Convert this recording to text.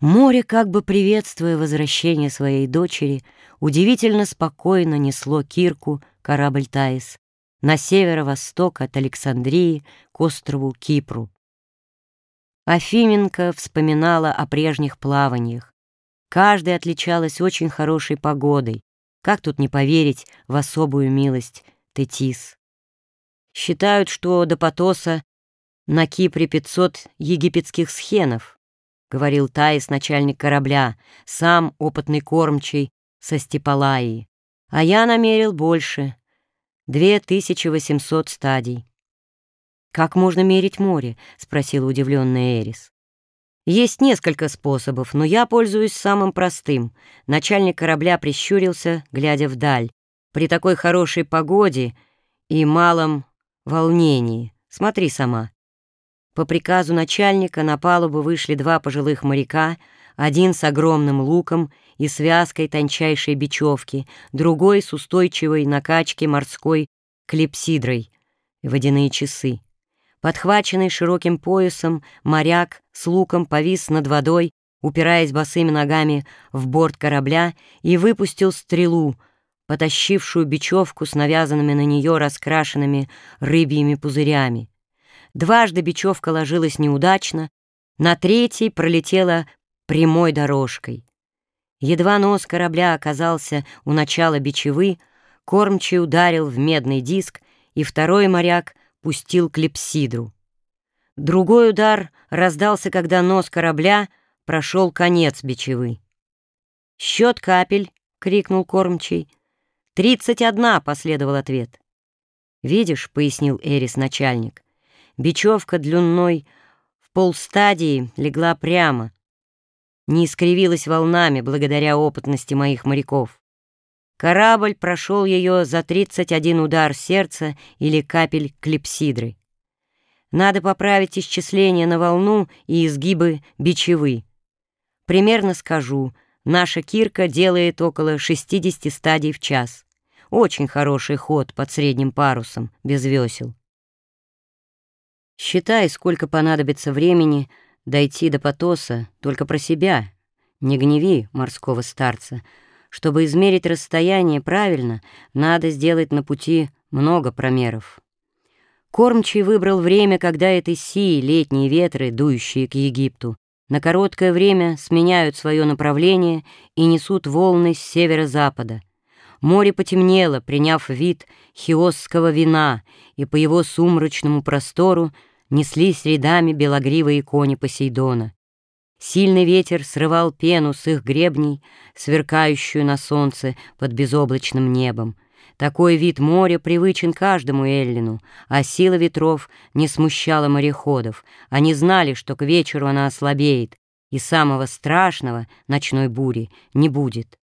Море, как бы приветствуя возвращение своей дочери, удивительно спокойно несло Кирку, корабль Таис, на северо-восток от Александрии к острову Кипру. Афименко вспоминала о прежних плаваниях. Каждая отличалась очень хорошей погодой. Как тут не поверить в особую милость Тетис? Считают, что до Потоса на Кипре 500 египетских схенов —— говорил Таис, начальник корабля, сам опытный кормчий со Степалаи. А я намерил больше — 2800 стадий. «Как можно мерить море?» — спросила удивленная Эрис. «Есть несколько способов, но я пользуюсь самым простым». Начальник корабля прищурился, глядя вдаль. «При такой хорошей погоде и малом волнении. Смотри сама». По приказу начальника на палубу вышли два пожилых моряка, один с огромным луком и связкой тончайшей бечевки, другой с устойчивой накачки морской клепсидрой, водяные часы. Подхваченный широким поясом, моряк с луком повис над водой, упираясь босыми ногами в борт корабля, и выпустил стрелу, потащившую бечевку с навязанными на нее раскрашенными рыбьими пузырями. Дважды бечевка ложилась неудачно, на третий пролетела прямой дорожкой. Едва нос корабля оказался у начала бичевы, кормчий ударил в медный диск, и второй моряк пустил клепсидру. Другой удар раздался, когда нос корабля прошел конец бичевы. «Счет капель!» — крикнул кормчий. «Тридцать одна!» — последовал ответ. «Видишь», — пояснил Эрис начальник, Бечевка длиной в полстадии легла прямо, не искривилась волнами благодаря опытности моих моряков. Корабль прошел ее за 31 удар сердца или капель клепсидры. Надо поправить исчисление на волну и изгибы бичевы. Примерно скажу, наша кирка делает около 60 стадий в час. Очень хороший ход под средним парусом, без весел. Считай, сколько понадобится времени дойти до Потоса, только про себя. Не гневи морского старца. Чтобы измерить расстояние правильно, надо сделать на пути много промеров. Кормчий выбрал время, когда это сии летние ветры, дующие к Египту, на короткое время сменяют свое направление и несут волны с северо-запада. Море потемнело, приняв вид хиосского вина, и по его сумрачному простору неслись рядами белогривые кони Посейдона. Сильный ветер срывал пену с их гребней, сверкающую на солнце под безоблачным небом. Такой вид моря привычен каждому Эллину, а сила ветров не смущала мореходов. Они знали, что к вечеру она ослабеет, и самого страшного ночной бури не будет.